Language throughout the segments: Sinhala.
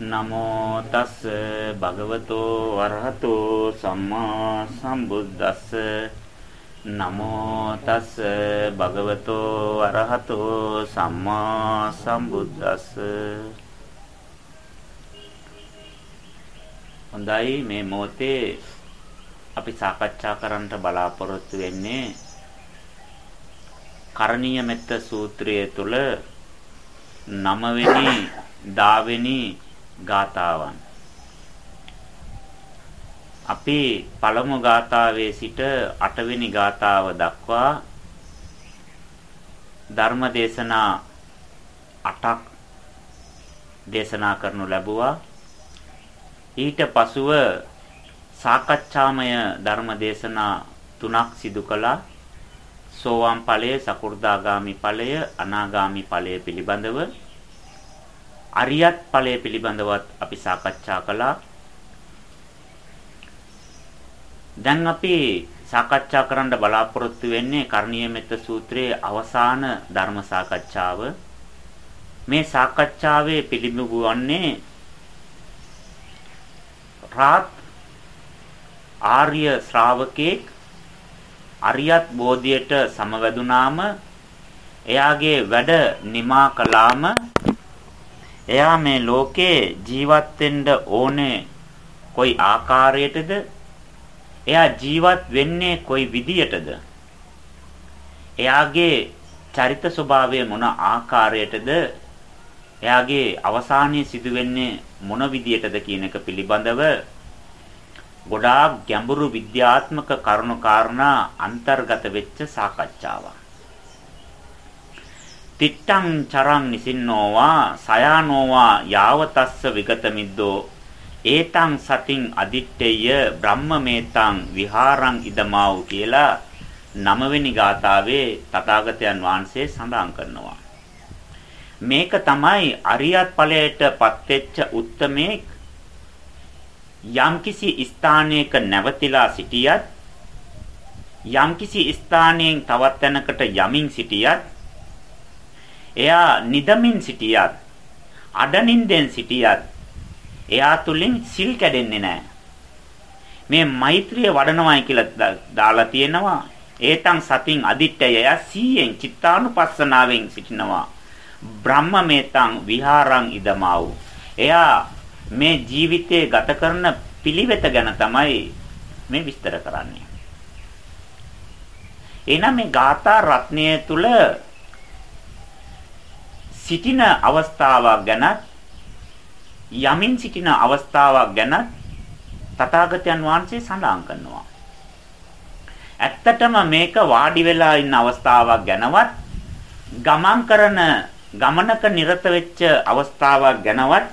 නමෝ තස් භගවතෝ අරහතෝ සම්මා සම්බුද්දස්ස. නමෝ තස් භගවතෝ අරහතෝ සම්මා සම්බුද්දස්ස. හොඳයි මේ මොහොතේ අපි සාකච්ඡා කරන්නට බලාපොරොත්තු වෙන්නේ කරණීය මෙත්ත සූත්‍රය තුල නවවෙනි 10 වෙනි ගාතාවන් අපි පළමු ගාතාවේ සිට 8 වෙනි ගාතාව දක්වා ධර්ම දේශනා 8ක් දේශනා කරනු ලැබුවා. ඊට පසුව සාකච්ඡාමය ධර්ම දේශනා තුනක් සිදු කළා. සෝවාන් ඵලය සකු르දාගාමි ඵලය අනාගාමි ඵලය පිළිබඳව. අරියත් ඵලය පිළිබඳවත් අපි සාකච්ඡා කළා. දැන් අපි සාකච්ඡා කරන්න බලාපොරොත්තු වෙන්නේ කරණීය මෙත්ත සූත්‍රයේ අවසාන ධර්ම සාකච්ඡාව. මේ සාකච්ඡාවේ පිළිඹු වන්නේ රාත් ආර්ය ශ්‍රාවකෙක් අරියත් බෝධියට සමවැදුනාම එයාගේ වැඩ නිමා කළාම එයා මේ ලෝකේ ජීවත් වෙන්න ඕනේ කොයි ආකාරයටද? එයා ජීවත් වෙන්නේ කොයි විදියටද? එයාගේ චරිත ස්වභාවය මොන ආකාරයටද? එයාගේ අවසානයේ සිදුවෙන්නේ මොන විදියටද කියන එක පිළිබඳව ගොඩාක් ගැඹුරු විද්‍යාත්මක කරුණු කාරණා අන්තර්ගත වෙච්ච සාකච්ඡාවක්. තිට්ටං චරං නිසින්නෝවා සයානෝවා යාවතස්ස විගත මිද්දෝ ඒතං සතින් අදිත්තේය බ්‍රහ්මමේතං විහාරං ඉදමාව් කියලා නවවෙනි ගාථාවේ තථාගතයන් වහන්සේ සඳහන් කරනවා. මේක තමයි අරියත් ඵලයටපත් වෙච්ච උත්තමේ යම්කිසි ස්ථානයක නැවතිලා සිටියත් යම්කිසි ස්ථානයෙන් තවත් තැනකට යමින් සිටියත් එයා නිදමින් සිටියත් අඩනින්දෙන් සිටියත් එයා තුලින් සිල් කැඩෙන්නේ නැහැ. මේ මෛත්‍රිය වඩනවායි කියලා දාලා තියෙනවා. ඒතං සතින් අදිත්තය එයා සීයෙන් චිත්තානුපස්සනාවෙන් සිටිනවා. බ්‍රහ්මමේතං විහාරං ඉදමාව්. එයා මේ ජීවිතයේ ගත කරන පිළිවෙත ගැන තමයි මේ විස්තර කරන්නේ. එනම් මේ ගාථා රත්නය තුල සිටින අවස්ථාවක් ගැන යමින් සිටින අවස්ථාවක් ගැන තථාගතයන් වහන්සේ සඳහන් කරනවා. ඇත්තටම මේක වාඩි වෙලා ඉන්න අවස්ථාවක් ගැනවත් ගමන් කරන ගමනක නිරත වෙච්ච අවස්ථාවක් ගැනවත්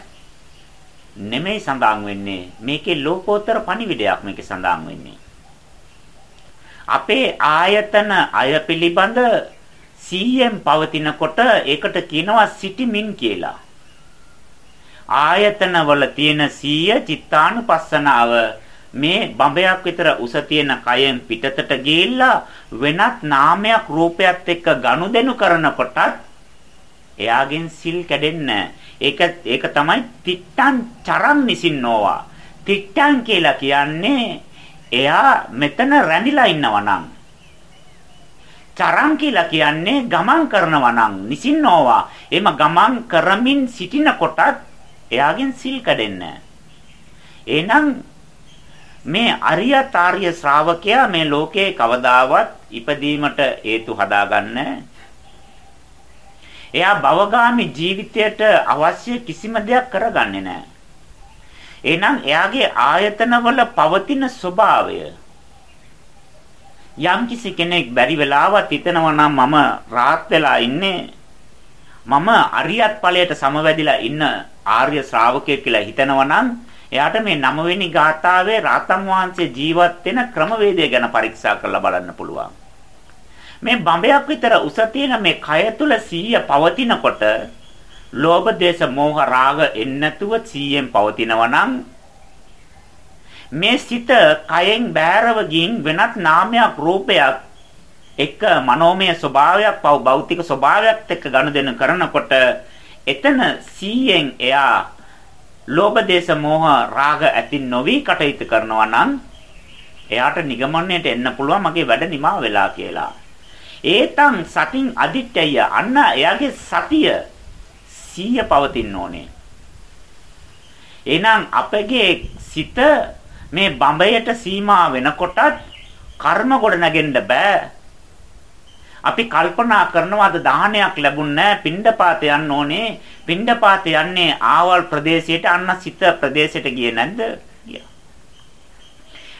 නෙමෙයි සඳහන් වෙන්නේ මේකේ ලෝකෝත්තර පණිවිඩයක් මේකේ සඳහන් වෙන්නේ අපේ ආයතන අය පිළිබඳ 100න් පවතිනකොට ඒකට කියනවා සිටිමින් කියලා. ආයතන වල තියෙන 100 චිත්තානුපස්සනාව මේ බඹයක් විතර උස තියෙන කයෙන් පිටතට ගිහිල්ලා වෙනත් නාමයක් රූපයක් එක්ක ගනුදෙනු කරනකොටත් එයාගෙන් සිල් කැඩෙන්නේ ඒක ඒක තමයි තිට්ටන් චරන් නිසින්නෝවා. තිට්ටන් කියලා කියන්නේ එයා මෙතන රැඳිලා ඉන්නවා නම් චරං කියලා කියන්නේ ගමන් කරනවා නම් නිසින්නෝවා. එම ගමන් කරමින් සිටිනකොටත් එයාගෙන් සිල් කැඩෙන්නේ එහෙනම් මේ අරියතාර්ය ශ්‍රාවකයා මේ ලෝකේ කවදාවත් ඉපදීමට හේතු හදාගන්නේ එයා භවගාමි ජීවිතයට අවශ්‍ය කිසිම දෙයක් කරගන්නේ නැහැ. එහෙනම් එයාගේ ආයතනවල පවතින ස්වභාවය යම්කිසි කෙනෙක් බැරි වෙලාවත් හිතනවා නම් මම රාත් වෙලා ඉන්නේ මම අරියත් ඵලයට සමවැදිලා ඉන්න ආර්ය ශ්‍රාවකයෙක් කියලා හිතනවා නම් එයාට මේ නවවෙනි ගාථාවේ රාතන් වහන්සේ ජීවත් වෙන ක්‍රමවේදය ගැන පරීක්ෂා කරලා බලන්න පුළුවන්. මේ බඹයක් විතර උස තියෙන මේ කය තුල 100 පවතිනකොට ලෝභ දේශ මොහ රාග එන්නේ නැතුව 100න් පවතිනවා නම් මේ සිත කයෙන් බෑරව ගින් වෙනත් නාමයක් රූපයක් එක මනෝමය ස්වභාවයක් පව භෞතික ස්වභාවයක් එක්ක ගනුදෙනු කරනකොට එතන 100න් එයා ලෝභ දේශ මොහ රාග ඇති නොවි කටයුතු කරනවා නම් එයාට නිගමනයට එන්න පුළුවන් මගේ වැඩ නිමා වෙලා කියලා. ඒතං සතින් අදිත්‍යය අන්න එයාගේ සතිය සීය පවතින්න ඕනේ. එහෙනම් අපගේ සිත මේ බඹයට සීමා වෙනකොටත් කර්ම ගොඩ නැගෙන්න බෑ. අපි කල්පනා කරනවා අද දාහනයක් ලැබුණ නැහැ පිණ්ඩපාත යන්න ඕනේ. පිණ්ඩපාත යන්නේ ආවල් ප්‍රදේශයට අන්න සිත ප්‍රදේශයට ගියේ නැද්ද? ගියා.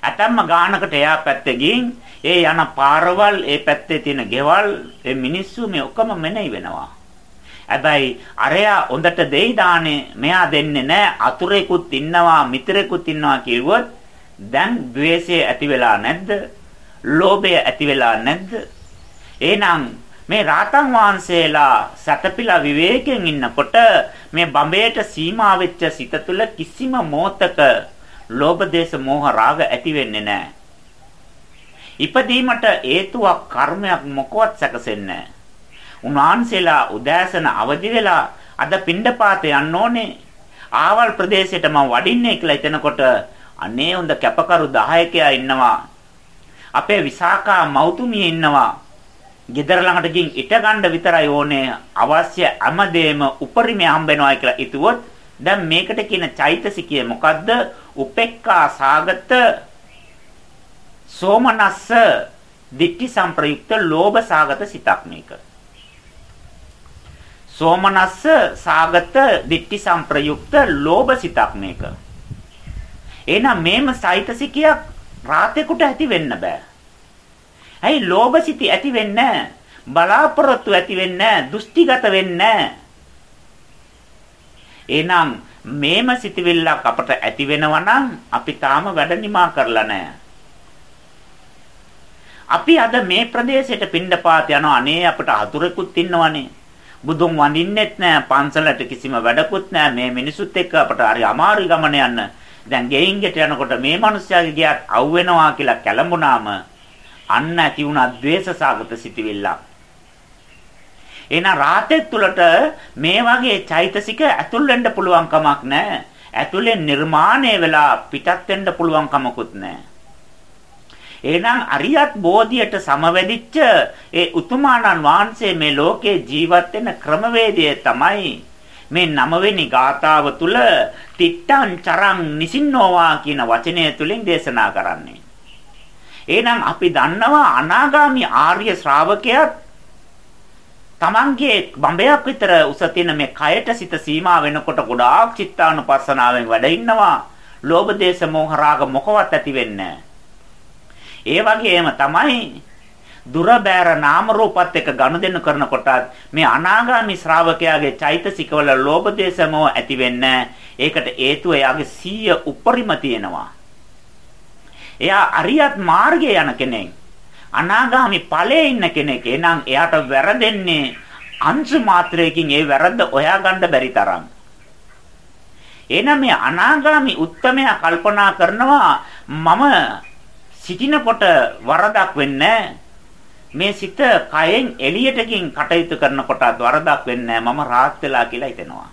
ඇතම්ම ගානකට එයා පැත්තේ ගින් ඒ යන පාරවල් ඒ පැත්තේ තියෙන ගෙවල් ඒ මිනිස්සු මේ ඔක්කොම මෙනෙහි වෙනවා. හැබැයි අරයා හොඳට දෙයි දානේ මෙයා දෙන්නේ නැහැ අතුරෙකුත් ඉන්නවා මිතරෙකුත් ඉන්නවා කිව්වොත් දැන් द्वේෂය ඇති වෙලා නැද්ද? ලෝභය ඇති වෙලා නැද්ද? එහෙනම් මේ රාතන් වහන්සේලා සතපිලා විවේකයෙන් ඉන්නකොට මේ බඹයට සීමා වෙච්ච සිත තුළ කිසිම මොහතක ලෝභ දේශ මොහ රාග ඇති වෙන්නේ නැහැ. ඉපදීමට හේතුවක් කර්මයක් මොකවත් සැකසෙන්නේ නැහැ. උන්වහන්සේලා උදෑසන අවදි වෙලා අද පිණ්ඩපාත යන්න ඕනේ. ආවල් ප්‍රදේශයට මම වඩින්නේ කියලා හිතනකොට අනේ හොඳ කැපකරු 10කයා ඉන්නවා. අපේ විසාකා මෞතුමිය ඉන්නවා. ගෙදර ළඟට ගින් ඉට ගන්න විතරයි ඕනේ අවශ්‍ය හැමදේම උපරිමය හම්බෙනවා කියලා හිතුවොත් දැන් මේකට කියන චෛතසිකය මොකද්ද? උපෙක්ඛා සාගත සෝමනස්ස දික්ටි සංප්‍රයුක්ත ලෝභ සාගත සිතක් මේක. සෝමනස්ස සාගත දික්ටි සංප්‍රයුක්ත ලෝභ සිතක් මේක. එහෙනම් මේම සෛතසිකයක් රාතේකට ඇති වෙන්න බෑ. ඇයි ලෝභ සිටි ඇති වෙන්නේ බලාපොරොත්තු ඇති වෙන්නේ දෘෂ්ටිගත වෙන්නේ එහෙනම් මේම සිටිවිල්ලක් අපට ඇති වෙනවා නම් අපි තාම වැඩ නිමා කරලා නැහැ. අපි අද මේ ප්‍රදේශයට පින්ඩපාත යනවා අනේ අපට අතුරෙකුත් ඉන්නවනේ. බුදුන් වඳින්නෙත් නෑ පන්සලට කිසිම වැඩකුත් නෑ මේ මිනිසුත් එක්ක අපට හරි අමාරු ගමන යන්න. දැන් ගෙයින් ගෙට යනකොට මේ මිනිස්යාගේ ගියත් අවු වෙනවා කියලා කැළඹුණාම අන්න ඇති වුණා द्वේෂසාගත සිටිවිල්ලක්. එහෙනම් රාතේ තුලට මේ වගේ චෛතසික ඇතුල් වෙන්න පුළුවන් කමක් නැහැ. ඇතුලෙන් නිර්මාණය වෙලා පිටත් වෙන්න පුළුවන් කමකුත් නැහැ. එහෙනම් අරියත් බෝධියට සමවැදිච්ච ඒ උතුමාණන් වහන්සේ මේ ලෝකේ ජීවත් වෙන ක්‍රමවේදය තමයි මේ නවවෙනි ගාථාව තුල තිට්ටං චරං නිසින්නෝවා කියන වචනය තුලින් දේශනා කරන්නේ. එහෙනම් අපි දන්නවා අනාගාමි ආර්ය ශ්‍රාවකයාත් තමන්ගේ බඹයක් විතර උස තියෙන මේ කයට සිත සීමා වෙනකොට ගොඩාක් චිත්තානුපස්සනාවෙන් වැඩ ඉන්නවා. ලෝභ දේශ මොහ රාග මොකවත් ඇති වෙන්නේ ඒ වගේම තමයි දුර බෑර නාම රූපත් එක්ක ගනුදෙනු කරනකොට මේ අනාගාමි ශ්‍රාවකයාගේ චෛතසිකවල ලෝභ දේශ මොහ ඇති වෙන්නේ ඒකට හේතුව එයාගේ සීය උපරිම තියෙනවා එයා අරියත් මාර්ගයේ යන කෙනෙක්. අනාගාමි ඵලයේ ඉන්න කෙනෙක්. එහෙනම් එයාට වැරදෙන්නේ අංශු මාත්‍රයකින් ඒ වැරද්ද හොයාගන්න බැරි තරම්. එහෙනම් මේ අනාගාමි උත්තමයා කල්පනා කරනවා මම සිටිනකොට වරදක් වෙන්නේ මේ සිත කයෙන් එළියටකින් කටයුතු කරනකොටත් වරදක් වෙන්නේ මම රාත් වෙලා කියලා හිතෙනවා.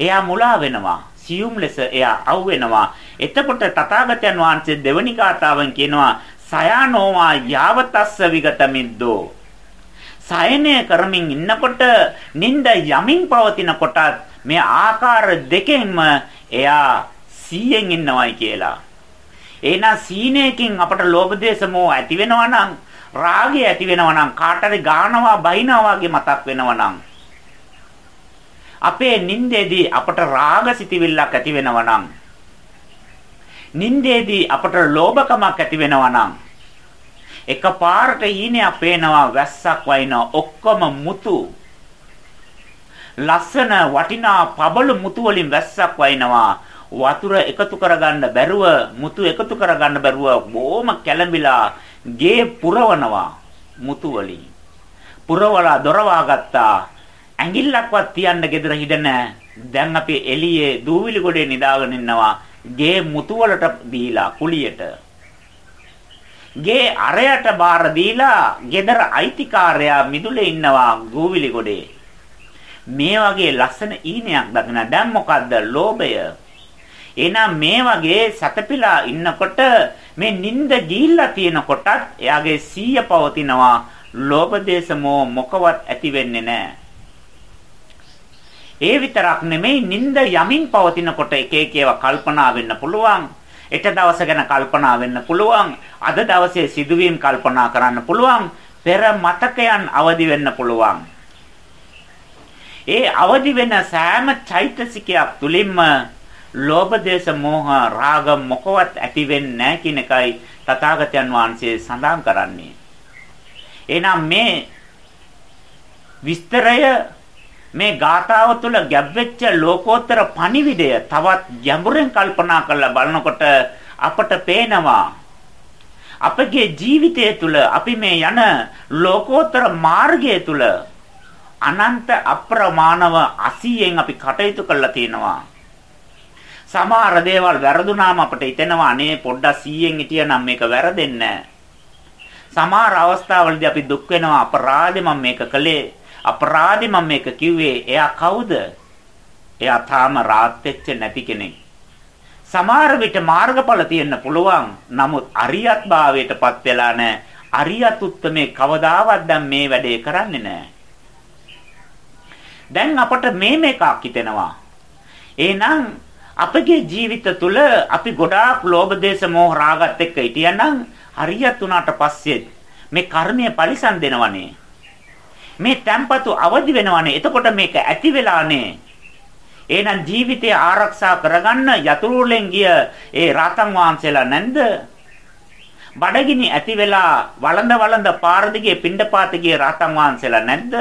එයා මුලා වෙනවා. සියුම් ලෙස එයා අවු වෙනවා. එතකොට තථාගතයන් වහන්සේ දෙවනි කාතාවෙන් කියනවා සයානෝවා යාවතස්ස විගත මිද්දෝ. සයනය කරමින් ඉන්නකොට නිନ୍ଦ යමින් පවතින කොටත් මේ ආකාර දෙකෙන්ම එයා සීයෙන් ඉන්නවයි කියලා. එහෙනම් සීනේකින් අපට ලෝභ දේශ මොහ ඇති වෙනවා නම් රාගය ඇති වෙනවා නම් කාටරි ගානවා බයිනවා වගේ මතක් වෙනවා නම් අපේ නින්දේදී අපට රාග සිතිවිල්ලක් ඇති වෙනවා නම් නින්දේදී අපට ලෝභකමක් ඇති වෙනවා නම් එකපාරට ඊනේ පේනවා වැස්සක් වයින්නවා ඔක්කොම මුතු. ලස්සන වටිනා පබළු මුතු වලින් වැස්සක් වයින්නවා. වතුර එකතු කරගන්න බැරුව මුතු එකතු කරගන්න බැරුව බොහොම කැළඹිලා ගේ පුරවනවා මුතු වලින් පුරවලා දොරවා ගත්තා ඇඟිල්ලක්වත් තියන්න gedර හිඩ නැහැ. දැන් අපි එළියේ දූවිලි ගොඩේ නිදාගෙන ඉන්නවා. ගේ මුතු වලට දීලා කුලියට. ගේ අරයට බාර දීලා gedara අයිතිකාරයා මිදුලේ ඉන්නවා දූවිලි ගොඩේ. මේ වගේ ලස්සන ඊනයක් දකින දැන් මොකද්ද ලෝභය එහෙනම් මේ වගේ සතපිලා ඉන්නකොට මේ නිින්ද ගිහිල්ලා තියෙනකොටත් එයාගේ සීය පවතිනවා ලෝභ දේශ මොකවත් ඇති වෙන්නේ නැහැ ඒ විතරක් නෙමෙයි නිින්ද යමින් පවතිනකොට එක එක ඒවා කල්පනා වෙන්න පුළුවන් එක දවස ගැන කල්පනා වෙන්න පුළුවන්. අද දවසේ සිදුවීම් කල්පනා කරන්න පුළුවන්. පෙර මතකයන් අවදි වෙන්න පුළුවන්. ඒ අවදි වෙන සෑම චෛතසිකයක් තුලින්ම ලෝභ දේශ මොහ රාග මොකවත් ඇති වෙන්නේ නැහැ කියන එකයි තථාගතයන් වහන්සේ සඳහන් කරන්නේ. එහෙනම් මේ විස්තරය මේ ගාථාව තුළ ගැබ්වෙච්ච ලෝකෝත්තර පණිවිඩය තවත් ගැඹුරෙන් කල්පනා කරලා බලනකොට අපට පේනවා අපගේ ජීවිතය තුළ අපි මේ යන ලෝකෝත්තර මාර්ගය තුළ අනන්ත අප්‍රමාණව අසියෙන් අපි කටයුතු කරලා තියෙනවා. සමහර දේවල් වැරදුනාම අපිට හිතෙනවා අනේ පොඩ්ඩක් 100න් හිටියනම් මේක වැරදෙන්නේ සමහර අවස්ථාවලදී අපි දුක් වෙනවා අපරාධෙ මම මේක කළේ අපරාධි මම මේක කිව්වේ එයා කවුද? එයා තාම රාත් වෙච්ච නැති කෙනෙක්. සමහර විට මාර්ගඵල තියෙන්න පුළුවන්. නමුත් අරියත් භාවයටපත් වෙලා නැහැ. අරියත් උත්තමේ කවදාවත් දැන් මේ වැඩේ කරන්නේ නැහැ. දැන් අපට මේ මේකක් හිතෙනවා. එහෙනම් අපගේ ජීවිත තුළ අපි ගොඩාක් ලෝභ දේශ මොහ රාගත් එක්ක හිටියනම් හරියට උනාට පස්සේ මේ කර්මය පරිසම් දෙනවනේ මේ තැම්පතු අවදි වෙනවනේ. එතකොට මේක ඇති වෙලානේ. එහෙනම් ජීවිතය ආරක්ෂා කරගන්න යතුරුලෙන් ගිය ඒ රාතන් වහන්සේලා නැන්ද? බඩගිනි ඇති වෙලා වළඳ වළඳ පාර දිගේ පිණ්ඩපාත ගිය රාතන් වහන්සේලා නැද්ද?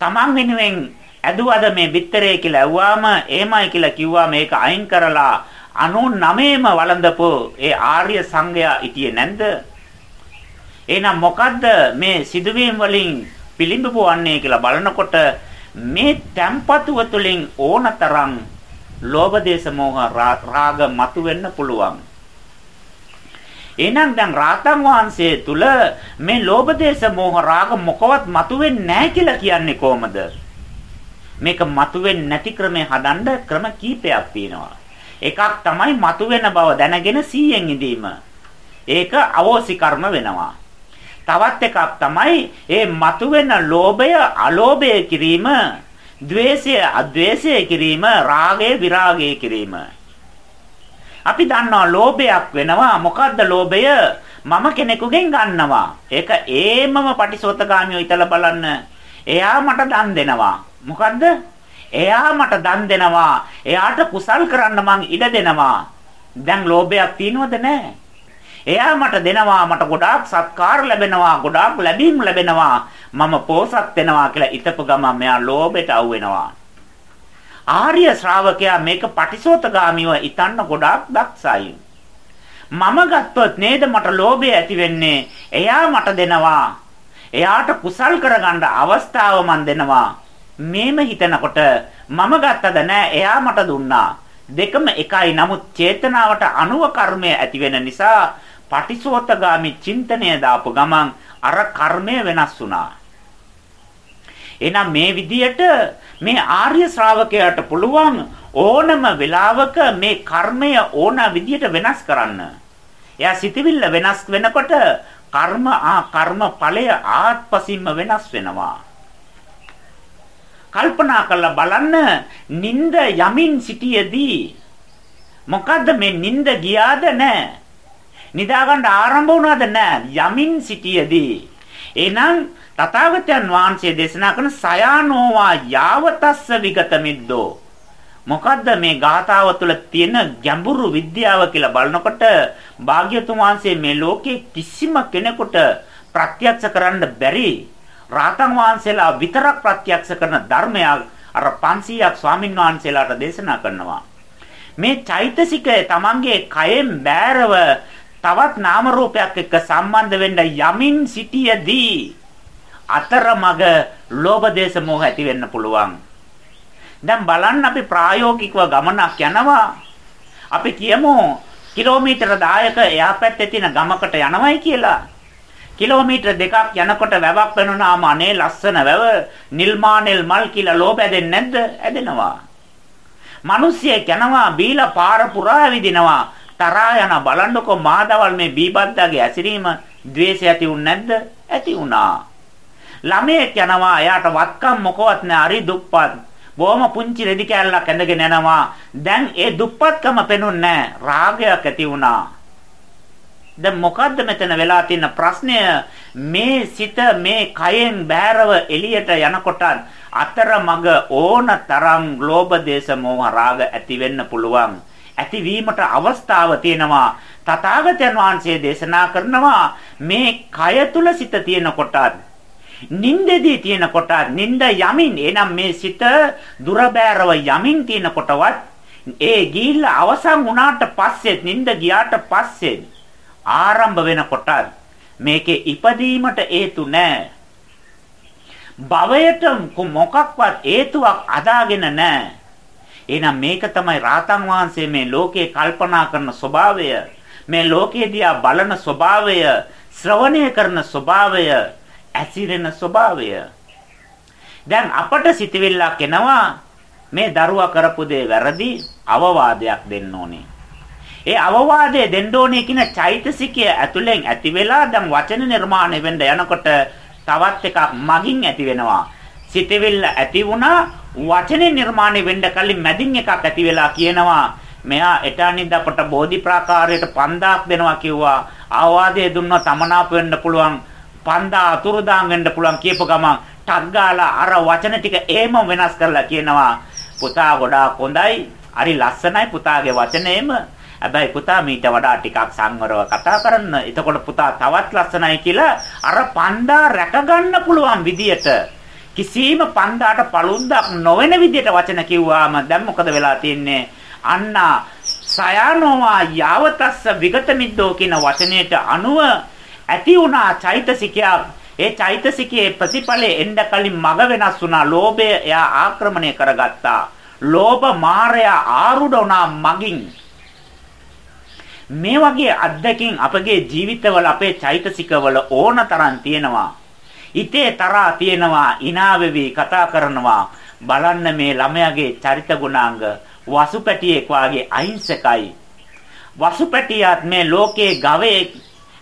Taman වෙනුවෙන් ඇදුවද මේ බිත්තරේ කියලා ඇව්වාම එහෙමයි කියලා කිව්වා මේක අයින් කරලා 99ම වළඳපු ඒ ආර්ය සංඝයා හිටියේ නැද්ද? එහෙනම් මොකද්ද මේ සිදුවීම් වලින් පිළිඹු වන්නේ කියලා බලනකොට මේ tempatuව තුළින් ඕනතරම් ලෝභ දේශ මොහ රාග මතුවෙන්න පුළුවන්. එහෙනම් දැන් රාතන් වහන්සේ තුල මේ ලෝභ දේශ මොහ රාග මොකවත් මතුවෙන්නේ නැහැ කියලා කියන්නේ කොහමද? මේක මතුවෙන්නේ නැති ක්‍රමේ හදන්න ක්‍රම කීපයක් තියෙනවා. එකක් තමයි මතුවෙන බව දැනගෙන 100ෙන් ඉඳීම. ඒක අවෝසි කර්ම වෙනවා. තවත් එකක් තමයි මේ මතුවෙන ලෝභය අලෝභය කිරීම, ద్వේෂය අද්වේෂය කිරීම, රාගය විරාගය කිරීම. අපි දන්නවා ලෝභයක් වෙනවා මොකද්ද ලෝභය මම කෙනෙකුගෙන් ගන්නවා ඒක ඒමම පටිසෝතගාමියෝ ඉතලා බලන්න එයා මට දන් දෙනවා මොකද්ද? එයා මට දන් දෙනවා. එයාට කුසල් කරන්න මං ඉඩ දෙනවා. දැන් ලෝභයක් තියනවද නැහැ? එයා මට දෙනවා මට ගොඩාක් සත්කාර ලැබෙනවා ගොඩාක් ලැබීම් ලැබෙනවා මම පෝසත් වෙනවා කියලා ඊටපු ගමන් මෙයා ලෝභයට අවු වෙනවා ආර්ය ශ්‍රාවකයා මේක පටිසෝතගාමීව ඊතන්න ගොඩාක් දක්ෂයි මම ගත්තොත් නේද මට ලෝභය ඇති වෙන්නේ එයා මට දෙනවා එයාට කුසල් කරගන්න අවස්ථාව මන් දෙනවා මේම හිතනකොට මම ගත්තද නෑ එයා මට දුන්නා දෙකම එකයි නමුත් චේතනාවට අනුව කර්මය ඇති වෙන නිසා පටිසෝතගාමි චින්තනය දාපු ගමන් අර කර්මය වෙනස් වුණා. එහෙනම් මේ විදියට මේ ආර්ය ශ්‍රාවකයාට පුළුවන් ඕනම වෙලාවක මේ කර්මය ඕන විදියට වෙනස් කරන්න. එයා සිතවිල්ල වෙනස් වෙනකොට කර්ම ආ කර්ම ඵලය ආත්පසින්ම වෙනස් වෙනවා. කල්පනා කරලා බලන්න නිින්ද යමින් සිටියේදී මොකද්ද මේ නිින්ද ගියාද නැහැ නිදාගන්න ආරම්භ වුණාද නැහැ යමින් සිටියේදී. එහෙනම් තථාගතයන් වහන්සේ දේශනා කරන සයානෝවා යාවතස්ස විගත මිද්දෝ මොකද්ද මේ ගාථාව තුළ තියෙන ගැඹුරු විද්‍යාව කියලා බලනකොට භාග්‍යතුන් වහන්සේ මේ ලෝකේ කිසිම කෙනෙකුට ප්‍රත්‍යක්ෂ කරන්න බැරි රාතන් වහන්සේලා විතරක් ප්‍රත්‍යක්ෂ කරන ධර්මයක් අර 500ක් ස්වාමින් වහන්සේලාට දේශනා කරනවා මේ චෛතසිකය Tamange කයෙන් බෑරව තවත් නාම රූපයක් එක්ක සම්බන්ධ වෙන්න යමින් සිටියේදී අතරමඟ ලෝභ දේශ මොහ ඇති වෙන්න පුළුවන්. දැන් බලන්න අපි ප්‍රායෝගිකව ගමනක් යනවා. අපි කියමු කිලෝමීටර 10ක එහා පැත්තේ තියෙන ගමකට යනවයි කියලා. කිලෝමීටර් දෙකක් යනකොට වැවක් පෙනුනාම අනේ ලස්සන වැව නිල්මානෙල් මල් කියලා ලෝභ ඇදෙන්නේ නැද්ද? ඇදෙනවා. මිනිස්සෙක් යනවා බීලා පාර පුරා ඇවිදිනවා. තරහා යන බලන්නකො මාදවල් මේ බීබද්දාගේ ඇසිරීම द्वේෂය ඇති වුනේ නැද්ද? ඇති වුණා. ළමයෙක් යනවා එයාට වත්කම් මොකවත් නැහැ හරි දුප්පත්. බොහොම පුංචි රෙදි කෑල්ලක් ඇඳගෙන යනවා. දැන් ඒ දුප්පත්කම පෙනුන්නේ රාගයක් ඇති වුණා. දැන් මොකද්ද මෙතන වෙලා තියෙන ප්‍රශ්නය? මේ සිත මේ කයෙන් බෑරව එළියට යනකොට අතරමඟ ඕන තරම් ලෝභ දේශ මොහ රාග ඇති වෙන්න පුළුවන්. ඇතිවීමට අවස්ථාව තියෙනවා. තථාගතයන් වහන්සේ දේශනා කරනවා මේ කය තුල සිත තියෙනකොටත් නින්දෙදී තියෙනකොට නින්ද යමින් එනම් මේ සිත දුරබෑරව යමින් තියෙනකොටවත් ඒ ගිහිල්ලා අවසන් වුණාට පස්සේ නින්ද ගියාට පස්සේ ආරම්භ වෙනකොට මේකේ ඉපදීමට හේතු නැහැ. භවයට මොකක්වත් හේතුවක් අදාගෙන නැහැ. එහෙනම් මේක තමයි රාතන් වහන්සේ මේ ලෝකේ කල්පනා කරන ස්වභාවය, මේ ලෝකේ දිහා බලන ස්වභාවය, ශ්‍රවණය කරන ස්වභාවය ඇසිරෙන ස්වභාවය. දැන් අපට සිතවිල්ලක් එනවා මේ දරුවා කරපු දේ වැරදි අවවාදයක් දෙන්න ඕනේ. ඒ අවවාදය දෙන්න ඕනේ කියන චෛතසිකය ඇතුලෙන් ඇති වෙලා දැන් වචන නිර්මාණය වෙන්න යනකොට තවත් එකක් මගින් ඇති වෙනවා. සිතවිල්ල ඇති වුණා වචනේ නිර්මාණය වෙන්න කලින් මැදින් එකක් ඇති වෙලා කියනවා මෙයා එටානින්ද අපට බෝධි ප්‍රාකාරයට 5000ක් දෙනවා කිව්වා. ආවාදයේ දුන්නා තමනාප වෙන්න පුළුවන්. පන්දා අතුරුදාන් වෙන්න පුළුවන් කියපු ගමන් ටක් ගාලා අර වචන ටික එහෙම වෙනස් කරලා කියනවා පුතා ගොඩාක් හොඳයි හරි ලස්සනයි පුතාගේ වචනේම හැබැයි පුතා මීට වඩා ටිකක් සංවරව කතා කරන්න එතකොට පුතා තවත් ලස්සනයි කියලා අර පන්දා රැකගන්න පුළුවන් විදියට කිසිම පන්දාට පළුද්දක් නොවන විදියට වචන කිව්වාම දැන් මොකද වෙලා තියෙන්නේ අන්න සයනෝවා යාවතස්ස විගතමිද්දෝ කියන වචනයට අනුව ඇති වුණා චෛතසිකයක්. ඒ චෛතසිකයේ ප්‍රතිඵලයේ එන්න කලින් මග වෙනස් වුණා. ලෝභය එයා ආක්‍රමණය කරගත්තා. ලෝභ මායя ආරුඩ වුණා මගින්. මේ වගේ අත්දැකීම් අපගේ ජීවිතවල අපේ චෛතසිකවල ඕන තරම් තියෙනවා. ඉතේ තරහා තියෙනවා, ඉනාවෙවි කතා කරනවා. බලන්න මේ ළමයාගේ චරිත ගුණාංග වසුපැටියෙක් වාගේ අහිංසකයි. වසුපැටියත් මේ ලෝකයේ ගවයෙක්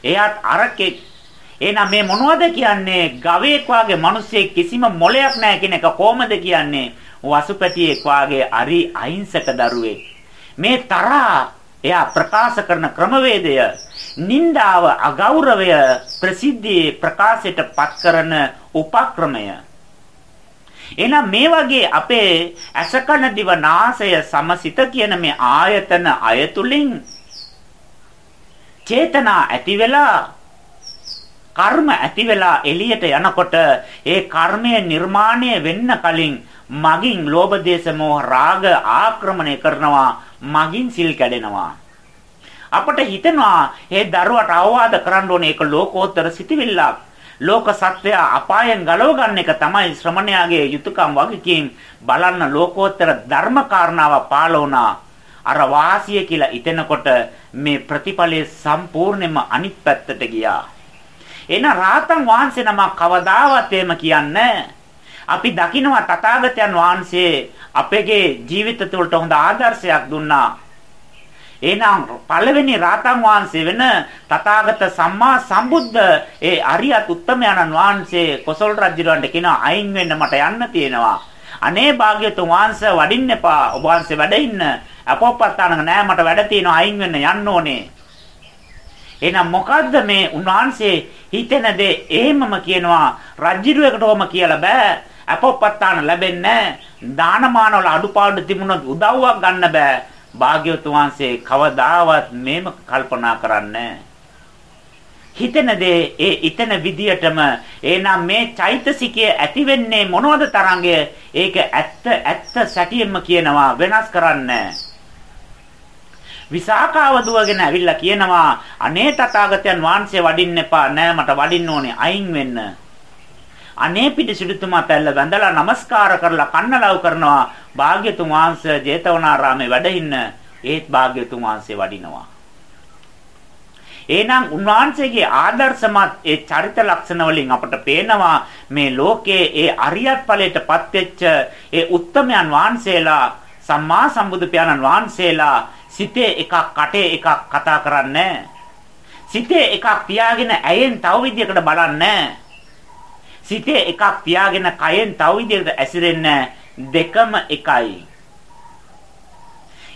එයාත් අරකෙක්. එහෙනම් මේ මොනවද කියන්නේ? ගවයෙක් වාගේ මිනිස්සෙක් කිසිම මොලයක් නැහැ කියන එක කොහොමද කියන්නේ? වසුපැටියෙක් වාගේ අරි අහිංසක දරුවෙක්. මේ තරහා එයා ප්‍රකාශ කරන ක්‍රමවේදය නින්දාව අගෞරවය ප්‍රසිද්ධියේ ප්‍රකාශයට පත් කරන උපක්‍රමය. එහෙනම් මේ වගේ අපේ අසකන දිව නාසය සමසිත කියන මේ ආයතන අයතුලින් චේතනා ඇති වෙලා කර්ම ඇති වෙලා එළියට යනකොට ඒ කර්මය නිර්මාණය වෙන්න කලින් මගින් ලෝභ දේශ මොහ රාග ආක්‍රමණය කරනවා. මගින් සිල් කැඩෙනවා. අපට හිතෙනවා මේ දරුවට අවවාද කරන්න ඕනේ ඒක ලෝකෝත්තර සිටිවිල්ලක් ලෝක සත්‍යය අපායෙන් ගලව ගන්න එක තමයි ශ්‍රමණයාගේ යුතුයකම් වගකීම්. බලන්න ලෝකෝත්තර ධර්ම කාරණාව පාලවනා අර වාසිය කියලා ඉතෙනකොට මේ ප්‍රතිඵලය සම්පූර්ණයෙන්ම අනිත් පැත්තට ගියා. එන රාතන් වහන්සේ නම කවදාවත් එහෙම කියන්නේ අපි දකිනවා තථාගතයන් වහන්සේ අපගේ ජීවිත තුළට හොඳ ආදර්ශයක් දුන්නා. එහෙනම් පළවෙනි රාතන් වහන්සේ වෙන තථාගත සම්මා සම්බුද්ධ ඒ අරියත් උත්තමයන්න් වහන්සේ කොසල් රජුරන්ට කියනවා අයින් වෙන්න මට යන්න තියෙනවා. අනේ භාග්‍යතුන් වහන්සේ වඩින්න එපා. ඔබ වහන්සේ වැඩ ඉන්න. අපෝපත්තානක නෑ මට වැඩ තියෙනවා අයින් වෙන්න යන්න ඕනේ. එහෙනම් මොකද්ද මේ උන්වහන්සේ හිතෙන දේ එහෙමම කියනවා රජ්ජිරුවකටම කියලා බෑ. අපෝපත්තාන ලැබෙන්නේ දානමාන වල අඩුපාඩු තිබුණොත් උදව්වක් ගන්න බෑ. භාග්‍යවතුන් වහන්සේ කවදාවත් මේම කල්පනා කරන්නේ හිතෙන දේ ඒ ඉතන විදියටම එහෙනම් මේ චෛතසිකය ඇති වෙන්නේ මොනවද තරංගය? ඒක ඇත්ත ඇත්ත සැටියෙන්ම කියනවා වෙනස් කරන්නේ විසාකාව දුවගෙන ඇවිල්ලා කියනවා අනේ තථාගතයන් වහන්සේ වඩින්න එපා. නෑ මට වඩින්න ඕනේ. අයින් වෙන්න. අනේ පිටිසිටුතුමා පැල්ල වැඳලා নমස්කාර කරලා කන්නලව් කරනවා. භාග්‍යතුන් වහන්සේ ජේතවනාරාමේ වැඩ ඉන්න ඒත් භාග්‍යතුන් වහන්සේ වඩිනවා. එහෙනම් උන්වහන්සේගේ ආදර්ශමත් ඒ චරිත ලක්ෂණ වලින් අපට පේනවා මේ ලෝකයේ ඒ අරියත් ඵලයටපත් වෙච්ච ඒ උත්තමයන් වහන්සේලා සම්මා සම්බුදු පියාණන් වහන්සේලා සිතේ එකක් කටේ එකක් කතා කරන්නේ. සිතේ එකක් තියාගෙන ඇයෙන් තව විදියකට බලන්නේ. සිතේ එකක් තියාගෙන කයෙන් තව විදියකට ඇසිරෙන්නේ දෙකම එකයි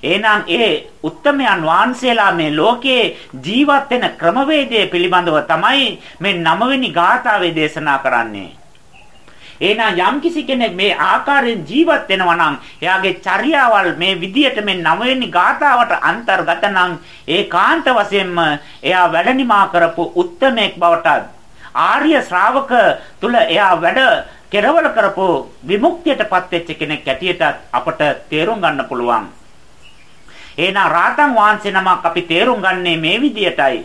එහෙනම් ඒ උත්තමයන් වහන්සේලා මේ ලෝකේ ජීවත් වෙන ක්‍රමවේදය පිළිබඳව තමයි මේ නවවෙනි ගාථාවේ දේශනා කරන්නේ. එහෙනම් යම්කිසි කෙනෙක් මේ ආකාරයෙන් ජීවත් වෙනවා නම් එයාගේ චර්යාවල් මේ විදියට මේ නවවෙනි ගාථාවට අන්තර්ගත නම් ඒකාන්ත වශයෙන්ම එයා වැඩනිමා කරපු උත්තමෙක් බවට ආර්ය ශ්‍රාවක තුල එයා වැඩ කෙරවල කරපු විමුක්තියටපත් වෙච්ච කෙනෙක් ඇටියට අපට තේරුම් ගන්න පුළුවන්. එහෙනම් රාතන් වහන්සේ නමක් අපි තේරුම් ගන්නේ මේ විදියටයි.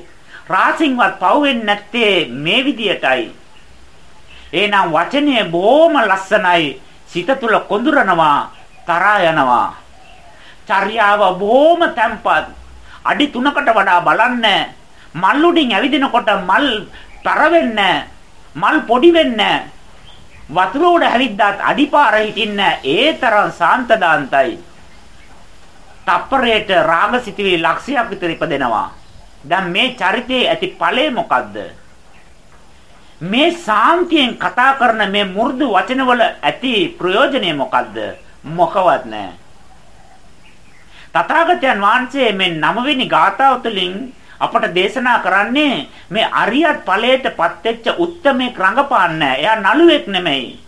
රාසින්වත් පව් වෙන්නේ නැත්තේ මේ විදියටයි. එහෙනම් වචනය බොහොම ලස්සනයි. සිත තුළ කොඳුරනවා, තරහා යනවා. චර්යාව බොහොම තැම්පත්. අඩි 3කට වඩා බලන්න මල් උඩින් ඇවිදිනකොට මල් තර වෙන්නේ මල් පොඩි වෙන්නේ වතුර උඩ හැවිද්දාත් අඩිපාර හිටින්න ඒ තරම් සාන්තදාන්තයි තප්පරයට රාගසිතවිලි ලක්ෂයක් විතර ඉපදෙනවා. දැන් මේ චරිතයේ ඇති ඵලය මොකද්ද? මේ සාන්තියෙන් කතා කරන මේ මු르දු වචනවල ඇති ප්‍රයෝජනය මොකද්ද? මොකවත් නැහැ. තථාගතයන් වහන්සේ මේ නවවෙනි ගාථාව තුළින් අපට දේශනා කරන්නේ මේ අරියත් ඵලයටපත් වෙච්ච උත්මේ රඟපාන්න. එයා නළුවෙක් නෙමෙයි.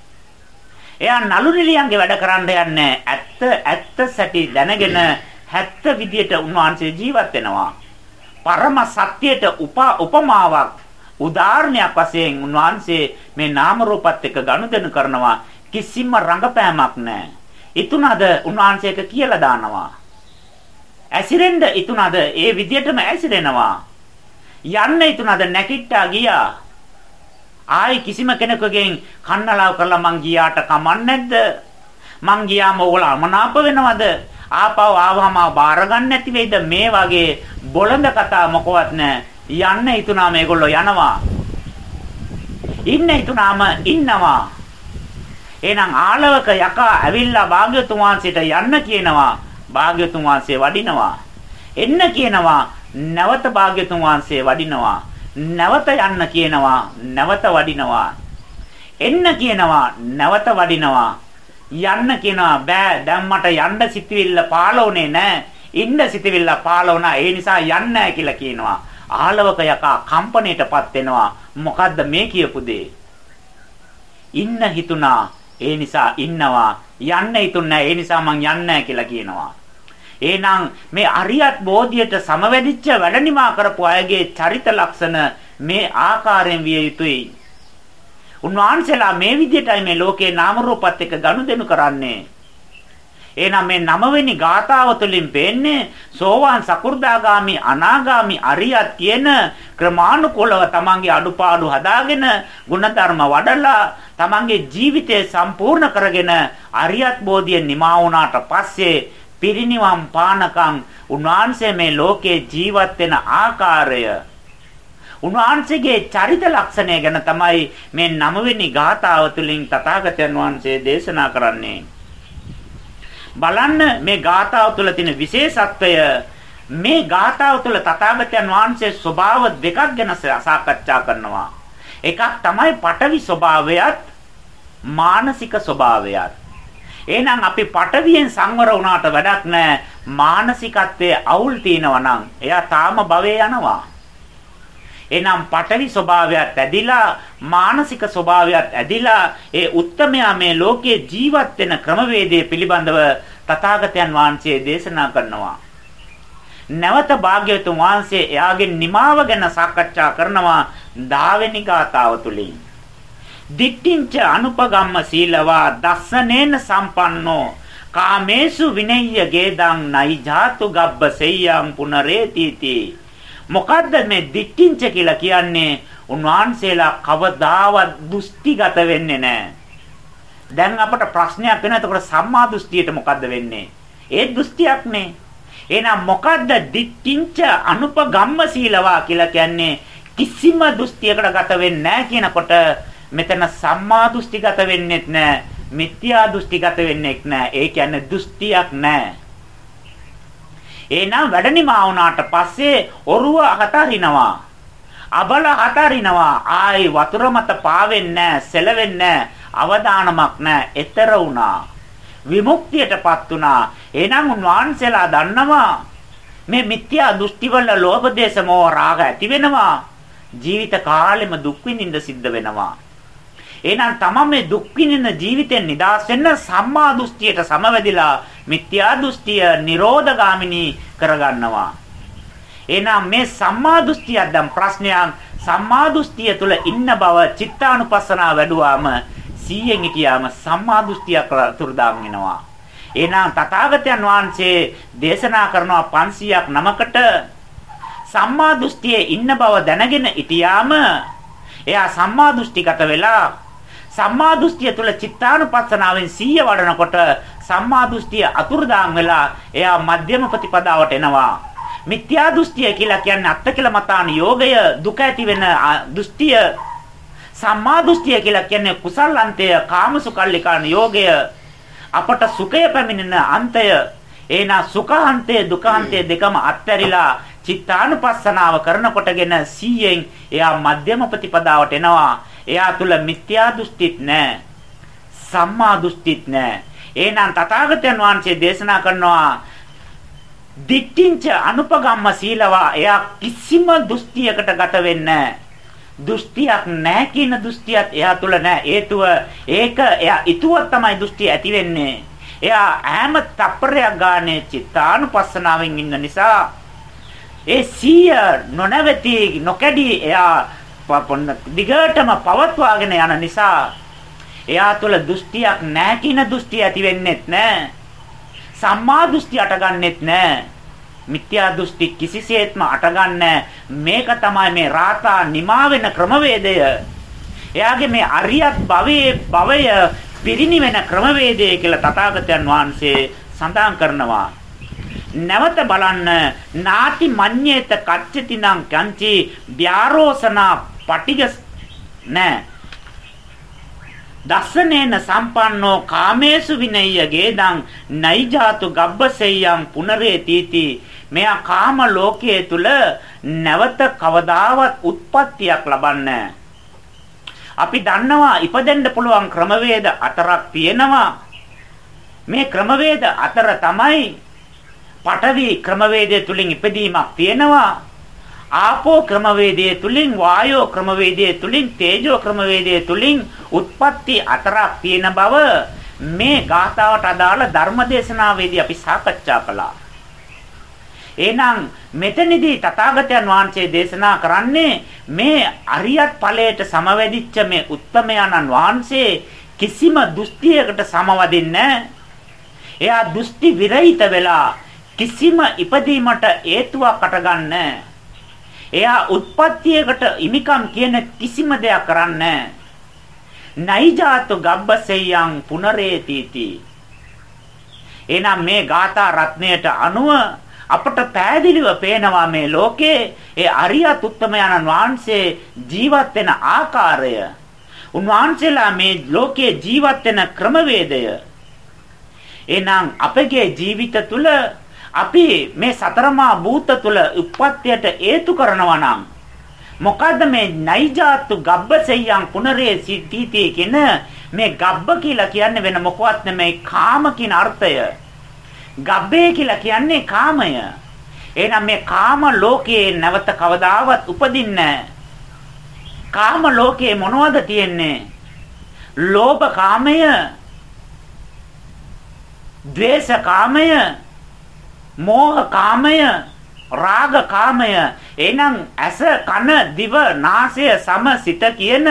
එයා නළු නිලියන්ගේ වැඩ කරන්න යන්නේ ඇත්ත ඇත්ත සැටි දැනගෙන හැත්ත විදියට උන්වහන්සේ ජීවත් වෙනවා. පරම සත්‍යයට උපමාවක් උදාහරණයක් වශයෙන් උන්වහන්සේ මේ නාම රූපත් එක්ක ගනුදෙනු කරනවා කිසිම රඟපෑමක් නැහැ. ඊතුනද උන්වහන්සේක කියලා දානවා. ඇසිරෙන්න ඊතුනද ඒ විදියටම ඇසිරෙනවා. යන්න ඊතුනද නැකිට්ටා ගියා. ආයි කිසිම කෙනෙකුගෙන් කන්නලාව කරලා මං ගියාට කමක් නැද්ද? මං ගියාම ඕගොල්ලෝ අමනාප වෙනවද? ආපහු ආවම බාර ගන්න නැති වෙයිද මේ වගේ බොළඳ කතා මොකවත් නැහැ යන්න හිතුනා මේගොල්ලෝ යනවා ඉන්න හිතුනාම ඉන්නවා එහෙනම් ආලවක යකා ඇවිල්ලා භාග්‍යතුන් වහන්සේට යන්න කියනවා භාග්‍යතුන් වහන්සේ වඩිනවා. එන්න කියනවා නැවත භාග්‍යතුන් වහන්සේ වඩිනවා. නැවත යන්න කියනවා නැවත වඩිනවා. එන්න කියනවා නැවත වඩිනවා. යන්න කියනවා බෑ දැන් මට යන්න සිතවිල්ල පාළවුනේ නෑ. ඉන්න සිතවිල්ල පාළවුණා ඒ නිසා යන්න නෑ කියලා කියනවා. ආලවක යකා කම්පණයටපත් වෙනවා. මොකද්ද මේ කියපු දේ? ඉන්න හිතුණා. ඒ නිසා ඉන්නවා. යන්න හිතුන්නේ ඒ නිසා මං යන්නේ කියලා කියනවා. එහෙනම් මේ අරියත් බෝධියට සමවැදිච්ච වැඩනිමා කරපු අයගේ චරිත ලක්ෂණ මේ ආකාරයෙන් විය යුතුයි. උන්වහන්සේලා මේ විදිහටයි මේ ලෝකේ නාම රූපත් එක්ක ගනුදෙනු කරන්නේ. එහෙනම් මේ නවවෙනි ගාථාව තුළින් පේන්නේ සෝවාන් සකු르දාගාමි අනාගාමි අරියත් කියන ක්‍රමානුකූලව තමන්ගේ අඩුපාඩු හදාගෙන ಗುಣධර්ම වඩලා තමන්ගේ ජීවිතය සම්පූර්ණ කරගෙන අරියත් බෝධිය නිමා වුණාට පස්සේ පිරිණිවන් පානකම් උන්වහන්සේ මේ ලෝකේ ජීවත් වෙන ආකාරය උන්වහන්සේගේ චරිත ලක්ෂණය ගැන තමයි මේ නවවෙනි ගාථාව තුළින් තථාගතයන් වහන්සේ දේශනා කරන්නේ. බලන්න මේ ගාථාව තුළ තියෙන විශේෂත්වය මේ ගාථාව තුළ තථාගතයන් වහන්සේ ස්වභාව දෙකක් ගැන සාකච්ඡා කරනවා. එකක් තමයි පටවි ස්වභාවයත් මානසික ස්වභාවයත්. එහෙනම් අපි පටවියෙන් සංවර වුණාට වැඩක් නැහැ. මානසිකත්වයේ අවුල් තියෙනවා නම් එයා තාම භවයේ යනවා. එනම් පඨවි ස්වභාවයත් ඇදිලා මානසික ස්වභාවයත් ඇදිලා ඒ උත්තමයා මේ ලෝකයේ ජීවත් වෙන ක්‍රමවේදය පිළිබඳව තථාගතයන් වහන්සේ දේශනා කරනවා. නැවත භාග්‍යවතුන් වහන්සේ එයාගේ නිමාව ගැන සාකච්ඡා කරනවා 10 වෙනි ගාථාව තුලින්. දිට්ඨිංච අනුපගම්ම සීලවා දස්සනේන සම්පන්නෝ කාමේසු විනෙය්‍ය ගේදං නයි ජාතු ගබ්බ සෙය්‍යම් පුනරේතිති මොකද්ද මේ දික්කින්ච කියලා කියන්නේ? උන්වහන්සේලා කවදාවත් දෘෂ්ටිගත වෙන්නේ නැහැ. දැන් අපට ප්‍රශ්නයක් වෙනවා. එතකොට සම්මා දෘෂ්ටියට මොකද්ද වෙන්නේ? ඒ දෘෂ්ටියක් නේ. එහෙනම් මොකද්ද දික්කින්ච අනුපගම්ම සීලවා කියලා කියන්නේ කිසිම දෘෂ්ටියකට ගත වෙන්නේ නැහැ කියනකොට මෙතන සම්මා දෘෂ්ටිගත වෙන්නේත් නැහැ මිත්‍යා දෘෂ්ටිගත වෙන්නේත් නැහැ ඒ කියන්නේ දෘෂ්ටියක් නැහැ එහෙනම් වැඩනිමා වුණාට පස්සේ ඔරුව හතරිනවා අබල හතරිනවා ආයි වතුර මත පාවෙන්නේ නැහැ සෙලවෙන්නේ නැහැ අවදානමක් නැහැ ඊතර වුණා විමුක්තියටපත් වුණා. එහෙනම් උන්වහන්සේලා දන්නවා මේ මිත්‍යා දෘෂ්ටිවල ලෝභ දේශ මොහ රාග ඇති වෙනවා. ජීවිත කාලෙම දුක් විඳින්න සිද්ධ වෙනවා. එහෙනම් තමන් මේ දුක් විඳින ජීවිතෙන් නිදහස් වෙන්න සම්මා දෘෂ්ටියට සමවැදිලා මිත්‍යා දෘෂ්ටිය නිරෝධගාමිනී කරගන්නවා. එහෙනම් මේ සම්මා දෘෂ්ටියක් දැන් ප්‍රශ්නයක් සම්මා දෘෂ්ටිය තුළ ඉන්න බව චිත්තානුපස්සනාව වැඩුවාම 100න් හිටියාම සම්මා දෘෂ්ටියක් තුරුදාම් වෙනවා. එහෙනම් තථාගතයන් වහන්සේ දේශනා කරනවා 500ක් නමකට සම්මා දෘෂ්ටියේ ඉන්න බව දැනගෙන හිටියාම එයා සම්මා දෘෂ්ටිගත වෙලා සම්මා දෘෂ්ටිය තුළ චිත්තානුපස්සනාවෙන් 100 වඩනකොට සම්මා දෘෂ්ටිය අතුරුදාම් වෙලා එයා මධ්‍යම ප්‍රතිපදාවට එනවා. මිත්‍යා දෘෂ්ටිය කියලා කියන්නේ අත්කල මතාන යෝගය දුක ඇති වෙන දෘෂ්ටිය. සම්මා දෘෂ්ටිය කියලා කියන්නේ කුසල් අන්තය කාමසුකල්ලිකාන යෝගය. අපට සුඛය පැමිණෙන අන්තය. එහෙනම් සුඛාන්තය දුකාන්තය දෙකම අත්හැරිලා චිත්තානුපස්සනාව කරනකොටගෙන 100න් එයා මධ්‍යම ප්‍රතිපදාවට එනවා එයා තුල මිත්‍යා දෘෂ්ටිත් නැහැ සම්මා දෘෂ්ටිත් නැහැ එහෙනම් තථාගතයන් වහන්සේ දේශනා කරනවා දිට්ඨිංච අනුපගම්ම සීලවා එයා කිසිම දෘෂ්ටියකට ගත වෙන්නේ නැහැ දෘෂ්ටියක් නැහැ කියන දෘෂ්ටියත් එයා තුල නැහැ. හේතුව ඒක එයා ඊතුවක් තමයි දෘෂ්ටිය ඇති වෙන්නේ. එයා හැම තප්පරයක් ගානේ චිත්තානුපස්සනාවෙන් ඉන්න නිසා ඒ සිය නොනවති නොකඩි එයා දිගටම පවත්වාගෙන යන නිසා එයා තුල දෘෂ්ටියක් නැහැ කියන දෘෂ්ටිය ඇති වෙන්නේත් නැහැ. සම්මා දෘෂ්ටි අටගන්නෙත් නැහැ. මිත්‍යා දෘෂ්ටි කිසිසේත්ම අටගන්නේ මේක තමයි මේ රාතා නිමා වෙන ක්‍රමවේදය. එයාගේ මේ අරියත් භවයේ භවය පිරිණිවෙන ක්‍රමවේදය කියලා තථාගතයන් වහන්සේ සඳහන් කරනවා. නැවත බලන්න. නාති මඤ්ඤේත කච්චතිනම් කංචි ව්‍යාරෝසනා පටිග නෑ. දස්සනේන සම්පන්නෝ කාමේසු විනය්‍ය ගේදං නයිජාතු ගබ්බසෙය්‍යං පුනරේතිති. මෙයා කාම ලෝකයේ තුල නැවත කවදාවත් උත්පත්තියක් ලබන්නේ. අපි දන්නවා ඉපදෙන්න පුළුවන් ක්‍රමවේද හතරක් තියෙනවා. මේ ක්‍රමවේද අතර තමයි පඨවි ක්‍රමවේදය තුලින් ඉපදීමක් තියෙනවා ආපෝ ක්‍රමවේදයේ තුලින් වායෝ ක්‍රමවේදයේ තුලින් තේජෝ ක්‍රමවේදයේ තුලින් උත්පත්ති හතරක් තියෙන බව මේ ගාථාවට අදාළ ධර්මදේශනාවේදී අපි සාකච්ඡා කළා. එහෙනම් මෙතනදී තථාගතයන් වහන්සේ දේශනා කරන්නේ මේ අරියත් ඵලයට සමවැදිච්ච මේ උත්තමයන්න් වහන්සේ කිසිම දෘෂ්ටියකට සමවදින්නේ එයා දෘෂ්ටි විරහිත වෙලා කිසිම ඉපදීමට හේතුවක් අටගන්න එයා උත්පත්තියකට ඉමිකම් කියන කිසිම දෙයක් කරන්නේ නයිජාතු ගබ්බසෙයං පුනරේතිති එනම් මේ ගාථා රත්ණයට අනුව අපට පෑදිලිව පේනවා මේ ලෝකේ ඒ අරියත් උත්තමයන්න් වහන්සේ ජීවත් වෙන ආකාරය. උන්වහන්සේලා මේ ලෝකේ ජීවත් වෙන ක්‍රමවේදය. එහෙනම් අපගේ ජීවිත තුළ අපි මේ සතරමා භූත තුළ උප්පත්තියට හේතු කරනවා නම් මොකද්ද මේ නයිජාතු ගබ්බසෙයන් පුනරේ සිටීති කියන මේ ගබ්බ කියලා කියන්නේ වෙන මොකවත් නෙමෙයි කාම කියන අර්ථය. ගබ්බේ කියලා කියන්නේ කාමය. එහෙනම් මේ කාම ලෝකයේ නැවත කවදාවත් උපදින්නේ කාම ලෝකයේ මොනවද තියෙන්නේ? ලෝභ කාමය, ද්වේෂ කාමය, මෝහ කාමය, රාග කාමය. එහෙනම් ඇස, කන, දිව, නාසය, සම, සිත කියන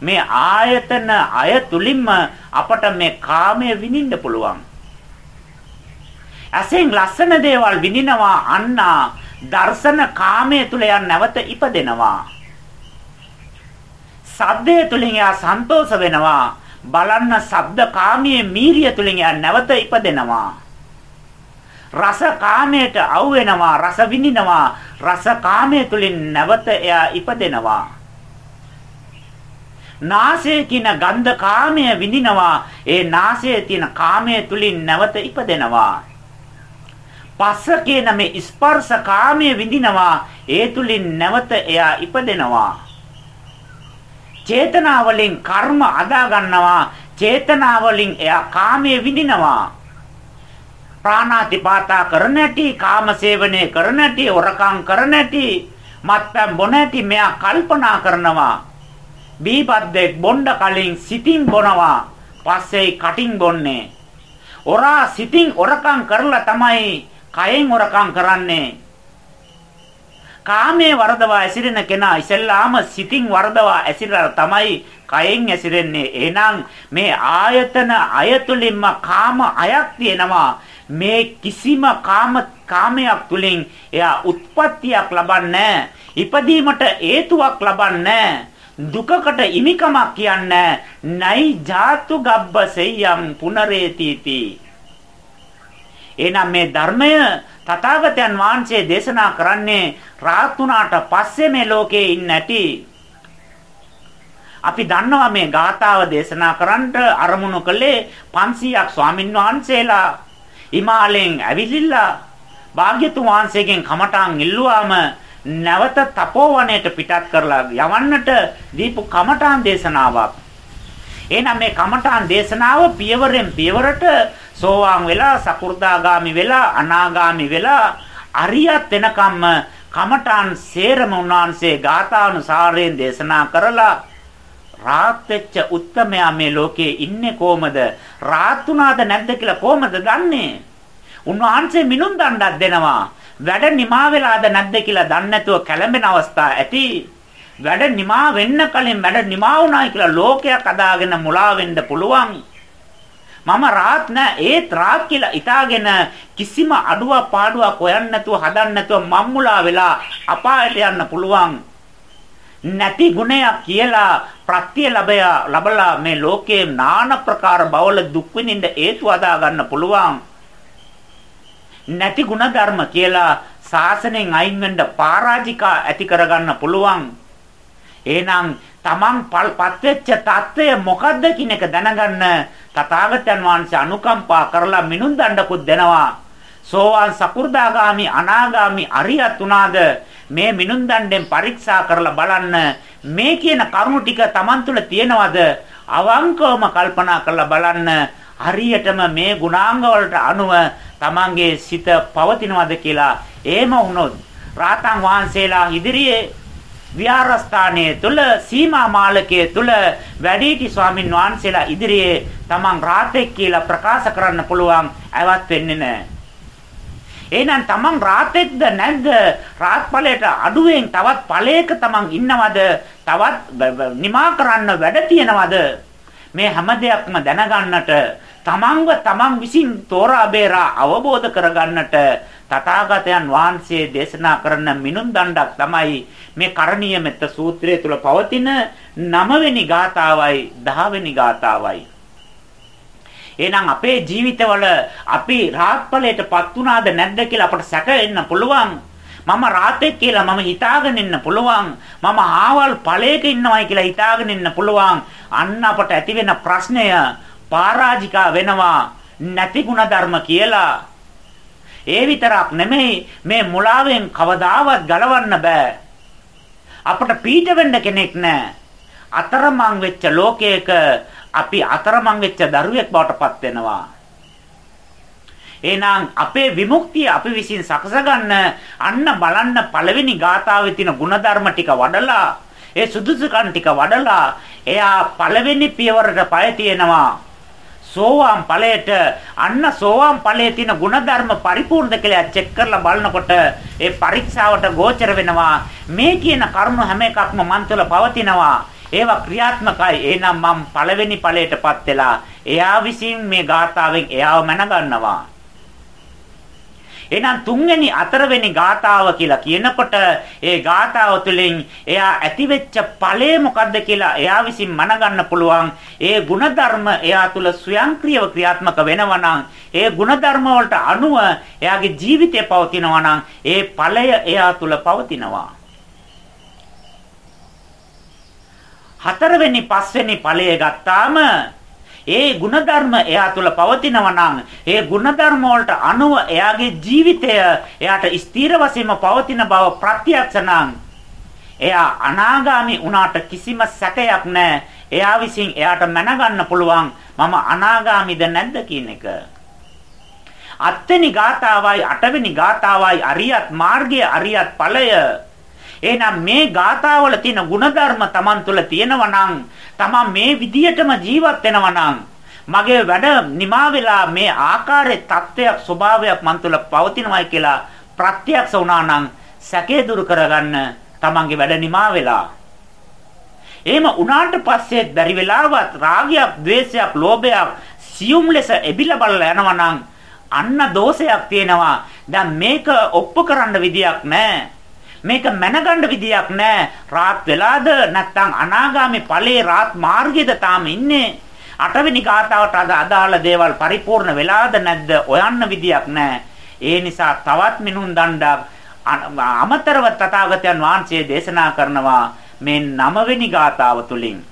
මේ ආයතන අය තුලින්ම අපට මේ කාමය විඳින්න පුළුවන්. ඇසෙන් ලස්සන දේවල් විඳිනවා අන්නා දර්ශන කාමයේ තුල යන් නැවත ඉපදෙනවා. සද්දේ තුලින් යා සන්තෝෂ වෙනවා. බලන්න ශබ්ද කාමයේ මීරිය තුලින් යා නැවත ඉපදෙනවා. රස කාමයට අවු වෙනවා රස විඳිනවා රස කාමයේ තුලින් නැවත එයා ඉපදෙනවා. නාසයේ කින ගන්ධ කාමය විඳිනවා ඒ නාසයේ තියෙන කාමයේ තුලින් නැවත ඉපදෙනවා. පස්ස කියන මේ ස්පර්ශ කාමයේ විඳිනවා ඒ තුලින් නැවත එයා ඉපදෙනවා. චේතනාවලින් කර්ම අදා ගන්නවා චේතනාවලින් එයා කාමයේ විඳිනවා. ප්‍රාණාතිපාතා කරන ඇති කාමසේවනය කරන ඇති ඔරකම් කරන ඇති මත්පැන් බොන ඇති මෙයා කල්පනා කරනවා. බීපද්දෙක් බොණ්ඩ කලින් සිතින් බොනවා පස්සේ කටින් බොන්නේ. ඔරා සිතින් ඔරකම් කරලා තමයි කයෙන් ඔරකම් කරන්නේ. කාමයේ වරදවා ඇසිරෙන කෙනා ඉස්සෙල්ලාම සිතින් වරදවා ඇසිරලා තමයි කයෙන් ඇසිරෙන්නේ. එහෙනම් මේ ආයතන අයතුලින්ම කාම අයක් තියෙනවා. මේ කිසිම කාම කාමයක් තුලින් එයා උත්පත්තියක් ලබන්නේ ඉපදීමට හේතුවක් ලබන්නේ දුකකට ඉමිකමක් කියන්නේ නයි ජාතු ගබ්බසෙයම් පුනරේතිති. එනම් මේ ධර්මය තථාගතයන් වහන්සේ දේශනා කරන්නේ රාත් උනාට පස්සේ මේ ලෝකේ ඉන්නේ නැති අපි දන්නවා මේ ගාථාව දේශනා කරන්නට අරමුණු කළේ 500ක් ස්වාමින් වහන්සේලා හිමාලයෙන් ඇවිලිලා භාග්‍යතුන් වහන්සේගෙන් කමඨාන් ඉල්ලුවාම නැවත තපෝවනයට පිටත් කරලා යවන්නට දීපු කමඨාන් දේශනාවක්. එහෙනම් මේ කමඨාන් දේශනාව පියවරෙන් පියවරට සෝවාන් වෙලා සකු르දාගාමි වෙලා අනාගාමි වෙලා අරියත් වෙනකම්ම කමඨාන් සේරම උන්වහන්සේ ගාථානුසාරයෙන් දේශනා කරලා රාත් වෙච්ච උත්තමයා මේ ලෝකේ ඉන්නේ කොහමද? රාත් උනාද නැද්ද කියලා කොහමද දන්නේ? උන්වහන්සේ මිනුම් දණ්ඩක් දෙනවා. වැඩ නිමා වෙලාද නැද්ද කියලා දන්නේ නැතුව කැළඹෙන අවස්ථා ඇති. වැඩ නිමා වෙන්න කලින් වැඩ නිමා වුණායි කියලා ලෝකයක් අදාගෙන මුලා වෙන්න පුළුවන්. මම රාත් නෑ. ඒත් රාත් කියලා ඉතාගෙන කිසිම අඩුවක් පාඩුවක් හොයන්න නැතුව හදන්න නැතුව මම්මුලා වෙලා අපායට යන්න පුළුවන්. නැති ගුණයක් කියලා ප්‍රත්‍ය ලැබය ලබලා මේ ලෝකයේ নানা ප්‍රකාර බවල දුක් විඳින්න හේතු අදා ගන්න පුළුවන්. නැති ගුණ ධර්ම කියලා සාසනෙන් අයින් වෙන්න පරාජිකා ඇති කරගන්න පුළුවන්. එහෙනම් Taman පත්වෙච්ච తত্ত্বය මොකද්ද කියන එක දැනගන්න තථාගතයන් වහන්සේ අනුකම්පා කරලා මිනුම් දණ්ඩකුත් දෙනවා. සෝවාන් සකු르දාගාමි අනාගාමි අරියත් උනාද මේ මිනුම් දණ්ඩෙන් පරීක්ෂා කරලා බලන්න. මේ කියන කරුණු ටික Taman තුල තියෙනවද? අවංකවම කල්පනා කරලා බලන්න. හරියටම මේ ගුණාංග අනුව Tamanගේ සිත පවතිනවද කියලා එහෙම වුණොත් රාතන් වහන්සේලා ඉදිරියේ විහාරස්ථානයේ තුල සීමා මාලකයේ තුල වැඩිහිටි ස්වාමින් වහන්සේලා ඉදිරියේ Taman රාතෙක් කියලා ප්‍රකාශ කරන්න පුළුවන් ඇවත් වෙන්නේ නැහැ එහෙනම් තමන් රාතෙක්ද නැද්ද? රාත් ඵලයට අඩුවෙන් තවත් ඵලයක තමන් ඉන්නවද? තවත් නිමා කරන්න වැඩ තියනවද? මේ හැම දෙයක්ම දැනගන්නට තමන්ව තමන් විසින් තෝරා බේරා අවබෝධ කරගන්නට තථාගතයන් වහන්සේ දේශනා කරන මිනුම් දණ්ඩක් තමයි මේ කරණීය මෙත්ත සූත්‍රය තුල පවතින 9 වෙනි ගාතාවයි 10 වෙනි ගාතාවයි එහෙනම් අපේ ජීවිතවල අපි රාත්පලයටපත් වුණාද නැද්ද කියලා අපට සැක එන්න පුළුවන්. මම රාතෙක් කියලා මම හිතාගෙන ඉන්න පුළුවන්. මම ආවල් ඵලයක ඉන්නවයි කියලා හිතාගෙන ඉන්න පුළුවන්. අන්න අපට ඇති වෙන ප්‍රශ්නය පරාජිකා වෙනවා නැති ධර්ම කියලා. ඒ විතරක් නෙමෙයි මේ මුලාවෙන් කවදාවත් ගලවන්න බෑ. අපට පීඩ වෙන්න කෙනෙක් නැහැ. අතරමං වෙච්ච ලෝකයක අපි අතරමං වෙච්ච දරුවෙක් බවට පත් වෙනවා. එහෙනම් අපේ විමුක්තිය අපි විසින් සකස ගන්න අන්න බලන්න පළවෙනි ගාථාවේ තියෙන ಗುಣධර්ම ටික වඩලා ඒ සුදුසුකම් ටික වඩලා එයා පළවෙනි පියවරට පය තියෙනවා සෝවාන් ඵලයට අන්න සෝවාන් ඵලයේ තියෙන ಗುಣධර්ම පරිපූර්ණද කියලා චෙක් කරලා බලනකොට ඒ පරීක්ෂාවට ගෝචර වෙනවා මේ කියන කරුණු හැම එකක්ම මන් තුළ පවතිනවා ඒවා ක්‍රියාත්මකයි. එහෙනම් මම පළවෙනි ඵලයටපත් වෙලා එයා විසින් මේ ගාථාවෙන් එයාව මැනගන්නවා. එහෙනම් තුන්වෙනි හතරවෙනි ගාතාව කියලා කියනකොට ඒ ගාතාව තුළින් එයා ඇතිවෙච්ච ඵලය මොකද්ද කියලා එයා විසින් මනගන්න පුළුවන්. ඒ ಗುಣධර්ම එයා තුළ ස්වයංක්‍රීයව ක්‍රියාත්මක වෙනවා ඒ ಗುಣධර්ම අනුව එයාගේ ජීවිතය පවතිනවා ඒ ඵලය එයා තුළ පවතිනවා. හතරවෙනි පස්වෙනි ඵලය ගත්තාම ඒ ಗುಣධර්ම එයා තුළ පවතිනවා නම් ඒ ಗುಣධර්ම වලට අනුව එයාගේ ජීවිතය එයාට ස්ථීර වශයෙන්ම පවතින බව ප්‍රත්‍යක්ෂ නම් එයා අනාගාමි වුණාට කිසිම සැකයක් නැහැ. එයා විසින් එයාට මැනගන්න පුළුවන් මම අනාගාමිද නැද්ද කියන එක. අත්වෙනි ගාතාවයි අටවෙනි ගාතාවයි අරියත් මාර්ගයේ අරියත් ඵලය එහෙනම් මේ ගාතාවල තියෙන ಗುಣධර්ම Taman තුල තියෙනවා නම් Taman මේ විදියටම ජීවත් වෙනවා නම් මගේ වැඩ නිමා වෙලා මේ ආකාරයේ தත්වයක් ස්වභාවයක් මන් තුල පවතිනවායි කියලා ප්‍රත්‍යක්ෂ වුණා නම් සැකේ දුරු කරගන්න Tamanගේ වැඩ නිමා වෙලා එහෙම උනාට පස්සේ බැරි වෙලාවත් රාගයක් ద్వේෂයක් ලෝභයක් සියුම් ලෙස එබිලා බලලා යනවා නම් අන්න දෝෂයක් තියෙනවා. දැන් මේක ඔප්පු කරන්න විදියක් නැහැ. මේක මැනගන්න විදියක් නැහැ. රාත් වෙලාද නැත්නම් අනාගාමී ඵලයේ රාත් මාර්ගයේද තාම ඉන්නේ. අටවෙනි ගාතාවට අද අදාළ දේවල් පරිපූර්ණ වෙලාද නැද්ද ඔයන්න විදියක් නැහැ. ඒ නිසා තවත් මිනුම් දණ්ඩක් අමතරව තථාගතයන් වහන්සේ දේශනා කරනවා මේ නවවෙනි ගාතාව තුලින්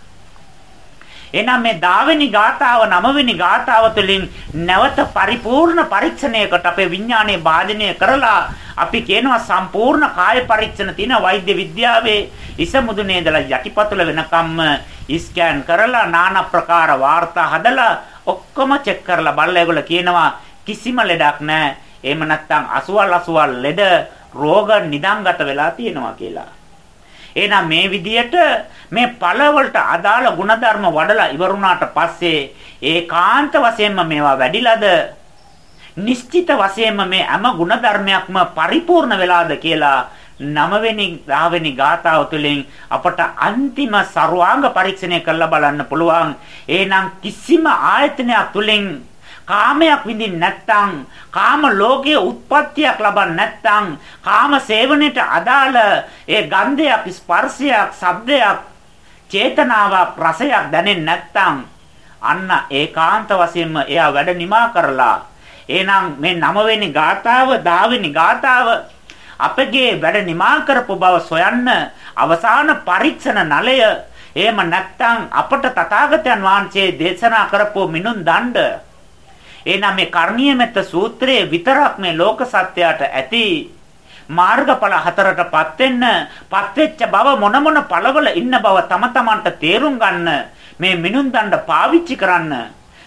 එහෙනම් මේ 10 වෙනි ගාතාව 9 වෙනි ගාතාව තුළින් නැවත පරිපූර්ණ පරීක්ෂණයකට අපේ විඥානයේ වාදනය කරලා අපි කියනවා සම්පූර්ණ කාය පරීක්ෂණ තියෙන වෛද්‍ය විද්‍යාවේ ඉස මුදුනේ ඉඳලා යටිපතුල වෙනකම්ම ස්කෑන් කරලා নানা ප්‍රකාර වාර්තා හදලා ඔක්කොම චෙක් කරලා බලලා ඒගොල්ලෝ කියනවා කිසිම ලෙඩක් නැහැ. එහෙම නැත්නම් අසුවල් අසුවල් ලෙඩ රෝග නිදන්ගත වෙලා තියෙනවා කියලා. එහෙනම් මේ විදියට මේ පළවලට අදාළ ಗುಣධර්ම වඩලා ඉවරුණාට පස්සේ ඒකාන්ත වශයෙන්ම මේවා වැඩිලාද නිශ්චිත වශයෙන්ම මේ හැම ಗುಣධර්මයක්ම පරිපූර්ණ වෙලාද කියලා නවවෙනි දහවෙනි ගාථාව තුළින් අපට අන්තිම ਸਰවාංග පරීක්ෂණය කරලා බලන්න පුළුවන්. එහෙනම් කිසිම ආයතනයක් තුළින් කාමයක් විඳින්න නැත්නම් කාම ලෝකයේ උත්පත්තියක් ලබන්න නැත්නම් කාම සේවනයේ අදාළ ඒ ගන්ධයක් ස්පර්ශයක් ශබ්දයක් චේතනාවක් රසයක් දැනෙන්නේ නැත්නම් අන්න ඒකාන්ත වශයෙන්ම එයා වැඩ නිමා කරලා එහෙනම් මේ 9 වෙනි ගාතාව 10 වෙනි ගාතාව අපගේ වැඩ නිමා කරපු බව සොයන්න අවසාන පරීක්ෂණ නලය. එහෙම නැත්නම් අපට තථාගතයන් වහන්සේ දේශනා කරපු මිනුම් දණ්ඩ එහෙනම් මේ කර්ණීය මෙත්ත සූත්‍රයේ විතරක් මේ ලෝක සත්‍යයට ඇති මාර්ගඵල හතරටපත් වෙන්න පත් වෙච්ච බව මොන මොන පළවල ඉන්න බව තම තමන්ට තේරුම් ගන්න මේ මිනුම් දණ්ඩ පාවිච්චි කරන්න.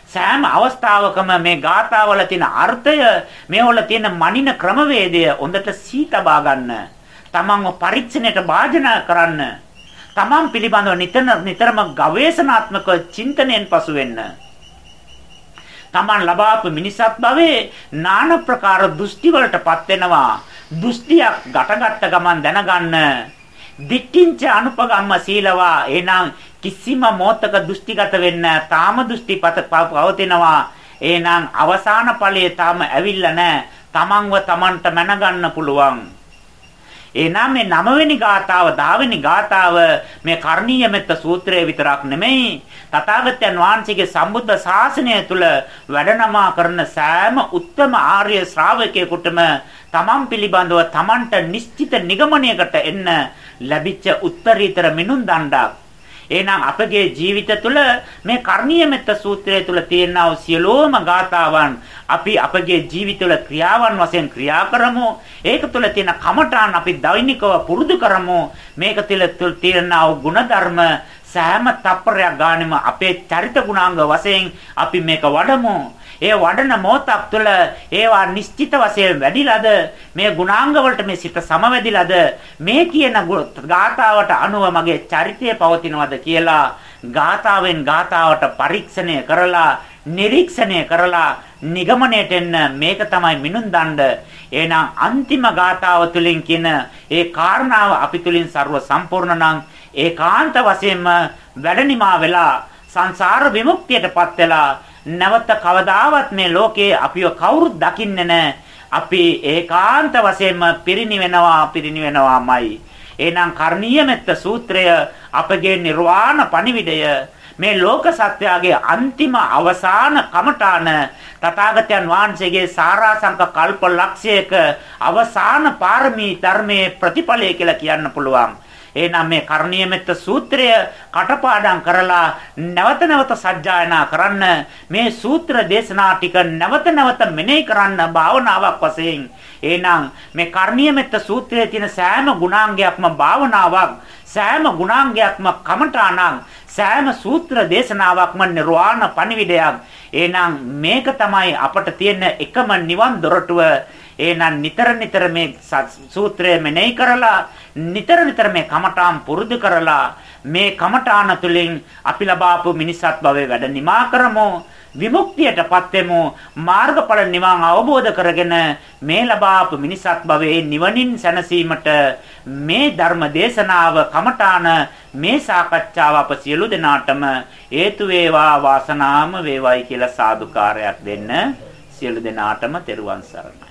සෑම අවස්ථාවකම මේ ගාථාවල තියෙන අර්ථය මේවල තියෙන මනින ක්‍රමවේදය හොඳට සීතබා ගන්න. තමන්ව පරීක්ෂණයට භාජනය කරන්න. තමන් පිළිබඳව නිතර නිතරම ගවේෂණාත්මක චින්තනයෙන් පසු වෙන්න. Taman ලබාපු මිනිසත් භවයේ নানা ප්‍රකාර දෘෂ්ටි වලටපත් වෙනවා. දෘෂ්ටියක් ගැටගත්ත ගමන් දැනගන්න. දික්කින්ච අනුපගම්ම සීලවා එනං කිසිම මොහතක දෘෂ්ටිගත වෙන්න තාම දෘෂ්ටිපත පවතිනවා. එහෙනම් අවසාන ඵලයේ තාම ඇවිල්ලා නැහැ. තමන්ව තමන්ට මැනගන්න පුළුවන්. එහෙනම් මේ 9 වෙනි ගාතාව 10 වෙනි ගාතාව මේ කරණීය මෙත්ත සූත්‍රය විතරක් නෙමෙයි. තථාගතයන් වහන්සේගේ සම්බුද්ධ ශාසනය තුල වැඩනමා කරන සෑම උත්තම ආර්ය ශ්‍රාවකයෙකුටම තමන් පිළිබඳව තමන්ට නිශ්චිත නිගමනයකට එන්න ලැබිච්ච උත්තරීතර මිනුම් දණ්ඩක්. එහෙනම් අපගේ ජීවිත තුළ මේ කර්ණීය මෙත්ත සූත්‍රය තුළ තියෙනා වූ සියලෝම ගාතාවන් අපි අපගේ ජීවිතවල ක්‍රියාවන් වශයෙන් ක්‍රියා කරමු. ඒක තුළ තියෙන කමඨාන් අපි දෛනිකව පුරුදු කරමු. මේක තුළ තියෙනා වූ ಗುಣධර්ම සෑම තප්පරයක් ගානෙම අපේ චරිත ගුණාංග වශයෙන් අපි මේක වඩමු. ඒ වඩන මොහොතක් තුළ ඒවා නිශ්චිත වශයෙන් වැඩිලාද මේ ගුණාංග වලට මේ සිත සමවැදිලාද මේ කියන ගාතාවට අනුව මගේ චරිතය පවතිනවද කියලා ගාතාවෙන් ගාතාවට පරීක්ෂණය කරලා නිරීක්ෂණය කරලා නිගමනයට එන්න මේක තමයි මිනුම් දණ්ඩ. එහෙනම් අන්තිම ගාතාව තුලින් කියන ඒ කාරණාව අපි තුලින් ਸਰව සම්පූර්ණ නම් ඒකාන්ත වශයෙන්ම වැඩනිමා වෙලා සංසාර විමුක්තියටපත් වෙලා නැවත කවදාවත් මේ ලෝකේ අපිව කවුරුත් දකින්නේ නැහැ. අපි ඒකාන්ත වශයෙන්ම පිරිනිවෙනවා පිරිනිවෙනවාමයි. එහෙනම් කරණීය මෙත්ත සූත්‍රය අපගේ නිර්වාණ පණිවිඩය මේ ලෝක සත්‍යයේ අන්තිම අවසාන කමඨාන තථාගතයන් වහන්සේගේ සාරාංශක කල්ප ලක්ෂයක අවසාන පාරමී ධර්මයේ ප්‍රතිඵලය කියලා කියන්න පුළුවන්. එහෙනම් මේ කරණීය මෙත්ත සූත්‍රය කටපාඩම් කරලා නැවත නැවත සජ්ජායනා කරන්න මේ සූත්‍ර දේශනා ටික නැවත නැවත මෙනෙහි කරන්න භාවනාවක් වශයෙන් එහෙනම් මේ කරණීය මෙත්ත සූත්‍රයේ තියෙන සෑම ගුණාංගයක්ම භාවනාවක් සෑම ගුණාංගයක්ම කමඨාණං සෑම සූත්‍ර දේශනාවක්ම නිර්වාණ පණිවිඩයක්. එහෙනම් මේක තමයි අපට තියෙන එකම නිවන් දොරටුව. එහෙනම් නිතර නිතර මේ සූත්‍රය මෙනෙහි කරලා නිතර නිතර මේ කමඨාම් පුරුදු කරලා මේ කමඨාන තුලින් අපි ලබාපු මිනිසත් භවයේ වැඩ නිමා කරමු. විමුක්තියටපත් වෙමු මාර්ගඵල නිවන් අවබෝධ කරගෙන මේ ලබාපු මිනිසත් භවයේ නිවනින් සැනසීමට මේ ධර්ම දේශනාව කමඨාන මේ සාකච්ඡාව අප සියලු දෙනාටම හේතු වේවා වාසනාම වේවායි කියලා සාදුකාරයක් දෙන්න සියලු දෙනාටම තෙරුවන් සරණයි